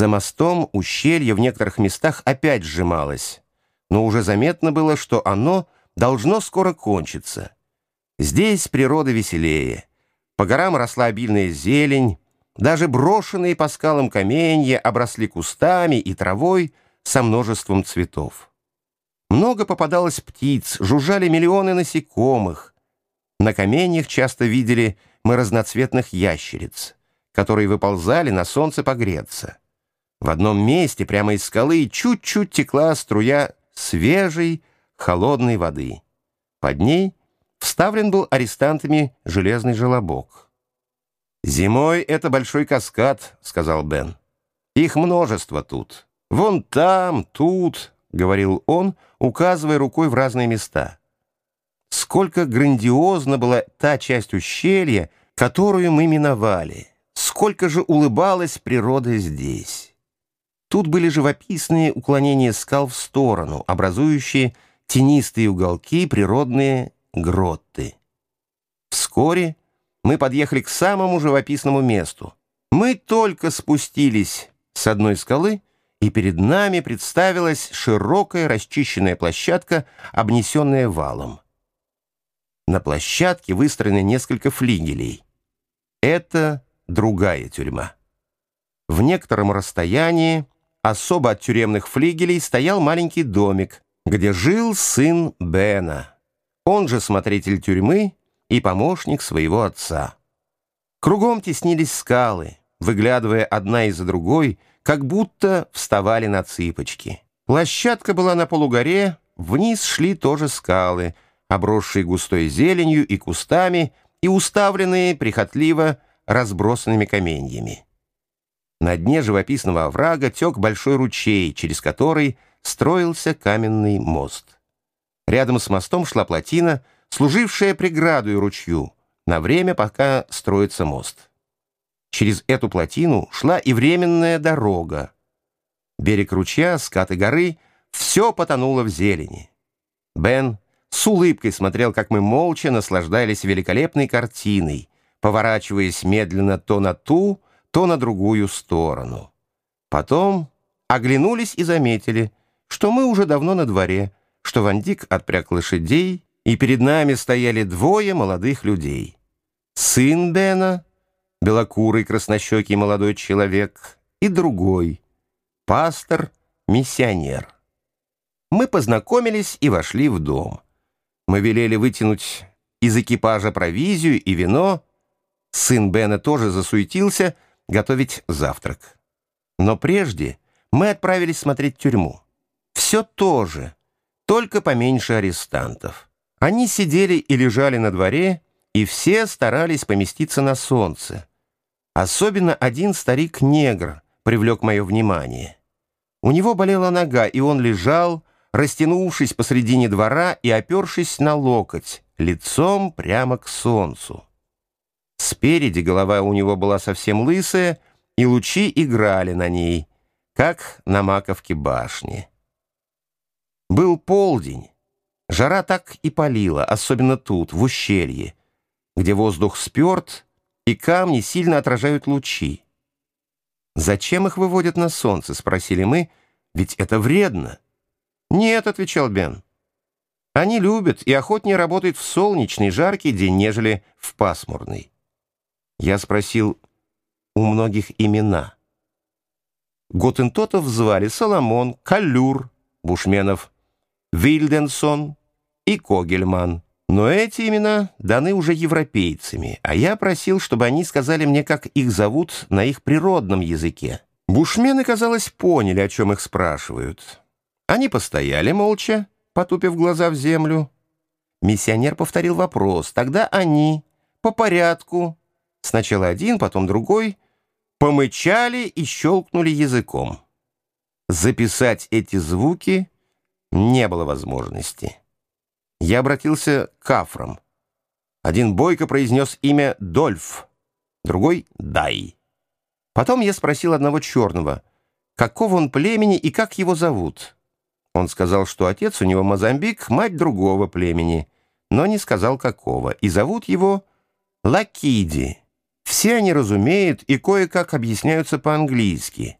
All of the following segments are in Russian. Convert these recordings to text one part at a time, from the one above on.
За мостом ущелье в некоторых местах опять сжималось, но уже заметно было, что оно должно скоро кончиться. Здесь природа веселее. По горам росла обильная зелень, даже брошенные по скалам каменья обросли кустами и травой со множеством цветов. Много попадалось птиц, жужжали миллионы насекомых. На каменьях часто видели мы разноцветных ящериц, которые выползали на солнце погреться. В одном месте прямо из скалы чуть-чуть текла струя свежей, холодной воды. Под ней вставлен был арестантами железный желобок. «Зимой это большой каскад», — сказал Бен. «Их множество тут. Вон там, тут», — говорил он, указывая рукой в разные места. Сколько грандиозна была та часть ущелья, которую мы миновали. Сколько же улыбалась природа здесь. Тут были живописные уклонения скал в сторону, образующие тенистые уголки, природные гротты. Вскоре мы подъехали к самому живописному месту. Мы только спустились с одной скалы, и перед нами представилась широкая расчищенная площадка, обнесенная валом. На площадке выстроены несколько флигелей. Это другая тюрьма. В некотором расстоянии особо от тюремных флигелей стоял маленький домик, где жил сын Бена, он же смотритель тюрьмы и помощник своего отца. Кругом теснились скалы, выглядывая одна из-за другой, как будто вставали на цыпочки. Площадка была на полугоре, вниз шли тоже скалы, обросшие густой зеленью и кустами и уставленные прихотливо разбросанными каменьями. На дне живописного оврага тек большой ручей, через который строился каменный мост. Рядом с мостом шла плотина, служившая преградой ручью, на время, пока строится мост. Через эту плотину шла и временная дорога. Берег ручья, скаты горы — все потонуло в зелени. Бен с улыбкой смотрел, как мы молча наслаждались великолепной картиной, поворачиваясь медленно то на ту, то на другую сторону. Потом оглянулись и заметили, что мы уже давно на дворе, что Вандик отпряг лошадей, и перед нами стояли двое молодых людей. Сын Бена, белокурый краснощекий молодой человек, и другой, пастор-миссионер. Мы познакомились и вошли в дом. Мы велели вытянуть из экипажа провизию и вино. Сын Бена тоже засуетился — готовить завтрак. Но прежде мы отправились смотреть тюрьму. Все то же, только поменьше арестантов. Они сидели и лежали на дворе, и все старались поместиться на солнце. Особенно один старик-негр привлек мое внимание. У него болела нога, и он лежал, растянувшись посредине двора и опершись на локоть, лицом прямо к солнцу. Спереди голова у него была совсем лысая, и лучи играли на ней, как на маковке башни. Был полдень. Жара так и палила, особенно тут, в ущелье, где воздух сперт, и камни сильно отражают лучи. «Зачем их выводят на солнце?» — спросили мы. «Ведь это вредно». «Нет», — отвечал Бен. «Они любят и охотнее работают в солнечный жаркий день, нежели в пасмурный». Я спросил, у многих имена. Готентотов звали Соломон, Каллюр, Бушменов, Вильденсон и Когельман. Но эти имена даны уже европейцами, а я просил, чтобы они сказали мне, как их зовут на их природном языке. Бушмены, казалось, поняли, о чем их спрашивают. Они постояли молча, потупив глаза в землю. Миссионер повторил вопрос. Тогда они, по порядку, Сначала один, потом другой, помычали и щелкнули языком. Записать эти звуки не было возможности. Я обратился к афрам. Один бойко произнес имя Дольф, другой — Дай. Потом я спросил одного черного, какого он племени и как его зовут. Он сказал, что отец у него Мозамбик, мать другого племени, но не сказал какого, и зовут его Лакиди. Все они разумеют и кое-как объясняются по-английски.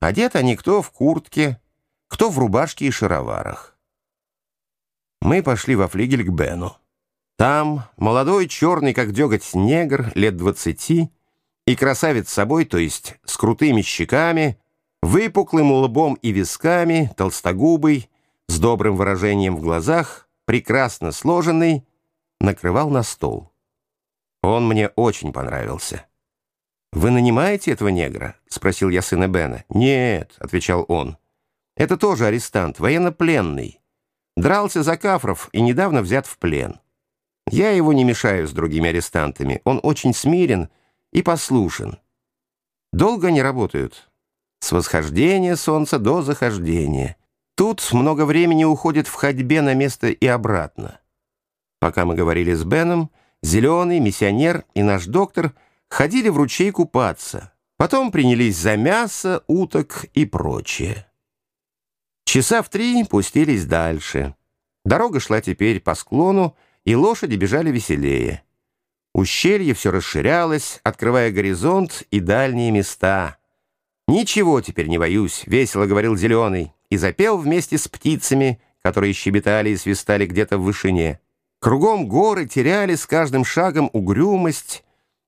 Одет они кто в куртке, кто в рубашке и шароварах. Мы пошли во флигель к Бену. Там молодой, черный, как деготь, негр, лет двадцати, и красавец собой, то есть с крутыми щеками, выпуклым лбом и висками, толстогубый, с добрым выражением в глазах, прекрасно сложенный, накрывал на стол. Он мне очень понравился. «Вы нанимаете этого негра?» — спросил я сына Бена. «Нет», — отвечал он. «Это тоже арестант, военнопленный. Дрался за кафров и недавно взят в плен. Я его не мешаю с другими арестантами. Он очень смирен и послушен. Долго они работают?» «С восхождения солнца до захождения. Тут много времени уходит в ходьбе на место и обратно». Пока мы говорили с Беном, Зеленый, миссионер и наш доктор ходили в ручей купаться. Потом принялись за мясо, уток и прочее. Часа в три пустились дальше. Дорога шла теперь по склону, и лошади бежали веселее. Ущелье все расширялось, открывая горизонт и дальние места. «Ничего теперь не боюсь», — весело говорил Зеленый, и запел вместе с птицами, которые щебетали и свистали где-то в вышине. Кругом горы теряли с каждым шагом угрюмость,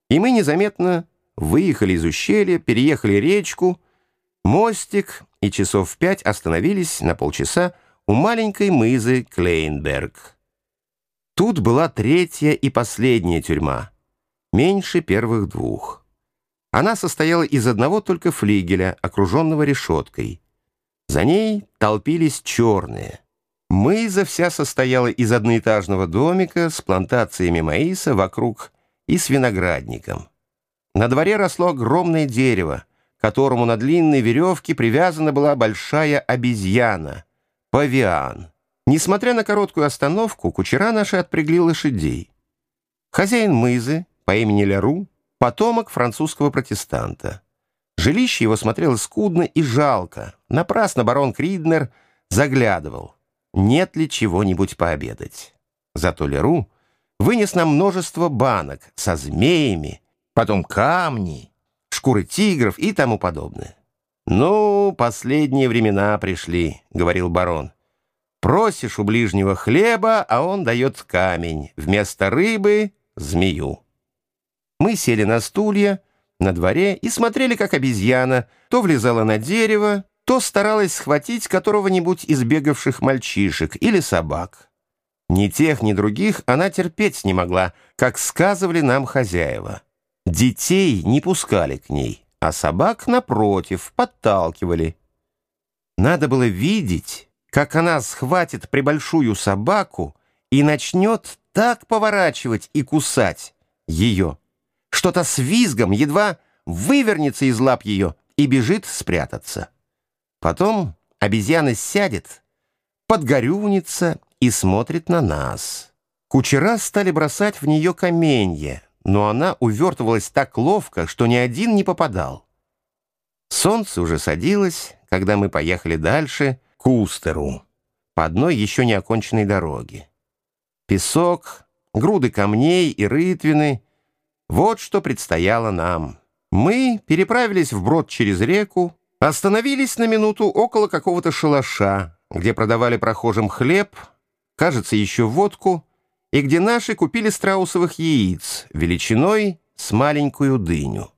и мы незаметно выехали из ущелья, переехали речку, мостик и часов в пять остановились на полчаса у маленькой мызы Клейнберг. Тут была третья и последняя тюрьма, меньше первых двух. Она состояла из одного только флигеля, окруженного решеткой. За ней толпились черные — Мыза вся состояла из одноэтажного домика с плантациями маиса вокруг и с виноградником. На дворе росло огромное дерево, к которому на длинной веревке привязана была большая обезьяна — павиан. Несмотря на короткую остановку, кучера наши отпрягли лошадей. Хозяин мызы по имени Леру — потомок французского протестанта. Жилище его смотрело скудно и жалко. Напрасно барон Криднер заглядывал нет ли чего-нибудь пообедать. Зато Леру вынес нам множество банок со змеями, потом камни, шкуры тигров и тому подобное. «Ну, последние времена пришли», — говорил барон. «Просишь у ближнего хлеба, а он дает камень, вместо рыбы — змею». Мы сели на стулья на дворе и смотрели, как обезьяна то влезала на дерево, то старалась схватить которого-нибудь из бегавших мальчишек или собак. Ни тех, ни других она терпеть не могла, как сказывали нам хозяева. Детей не пускали к ней, а собак, напротив, подталкивали. Надо было видеть, как она схватит прибольшую собаку и начнет так поворачивать и кусать ее, что-то с визгом едва вывернется из лап ее и бежит спрятаться. Потом обезьяна сядет, подгорюнится и смотрит на нас. Кучера стали бросать в нее каменья, но она увертывалась так ловко, что ни один не попадал. Солнце уже садилось, когда мы поехали дальше к Устеру, по одной еще не оконченной дороге. Песок, груды камней и рытвины — вот что предстояло нам. Мы переправились вброд через реку, Остановились на минуту около какого-то шалаша, где продавали прохожим хлеб, кажется, еще водку, и где наши купили страусовых яиц величиной с маленькую дыню.